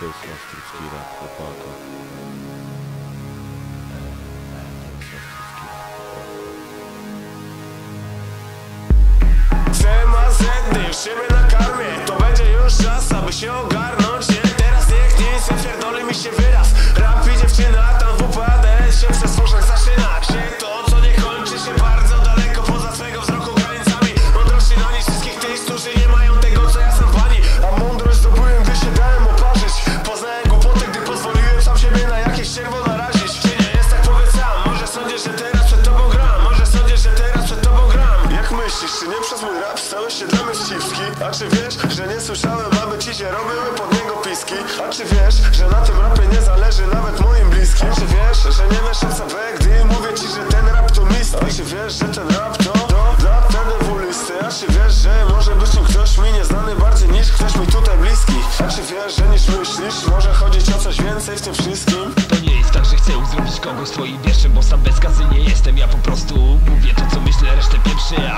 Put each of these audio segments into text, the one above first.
to jest ostrycki rap chłopaka. CMAZ, już siebie nakarmię To będzie już czas, aby się ogarnąć Nie, teraz niech nic nie pierdoli mi się wyraz myślisz, czy nie przez mój rap stałeś się dla mnie ściwski? A czy wiesz, że nie słyszałem, aby ci się robiły pod niego piski? A czy wiesz, że na tym rapie nie zależy nawet moim bliskim? A czy wiesz, że nie wiesz o CB, gdy mówię ci, że ten rap to mist? A czy wiesz, że ten rap to, to dla TDW-listy? A czy wiesz, że może być nim ktoś mi nieznany bardziej niż ktoś mi tutaj bliski? A czy wiesz, że niż myślisz, może chodzić o coś więcej w tym wszystkim? To nie jest tak, że chcę zrobić kogoś swoim wieszczem Bo sam bez kazy nie jestem, ja po prostu mówię to co myślę, resztę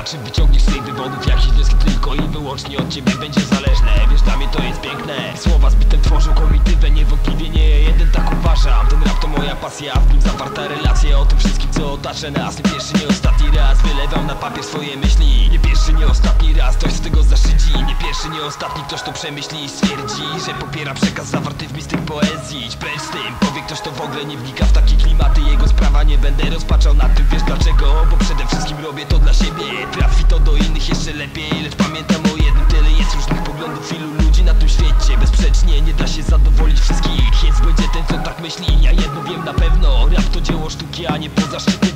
czy wyciągniesz z tych wywodów jakieś wnioski tylko i wyłącznie od ciebie będzie zależne. Wiesz, dla mnie to jest piękne. Słowa z bitem tworzą komitywę, niewątpliwie nie jeden tak uważam Ten rap to moja pasja, w nim zawarta relacja. O tym wszystkim co otacza nas Nie pierwszy, nie ostatni raz Wylewam na papier swoje myśli. Nie pierwszy, nie ostatni raz Ktoś z tego zaszydzi. Nie pierwszy, nie ostatni Ktoś to przemyśli i stwierdzi Że popiera przekaz zawarty w mistyk poezji. Idź z tym Powie ktoś to w ogóle nie wnika w takie klimaty Nie będę rozpaczał nad tym Wiesz dlaczego? Bo przede wszystkim robię to dla siebie. Trafi to do innych jeszcze lepiej Lecz pamiętam o jednym Tyle jest różnych poglądów Ilu ludzi na tym świecie Bezsprzecznie nie da się zadowolić wszystkich. Więc będzie ten co tak myśli. Ja jedno wiem na pewno Rap to dzieło sztuki, a nie poza szczyty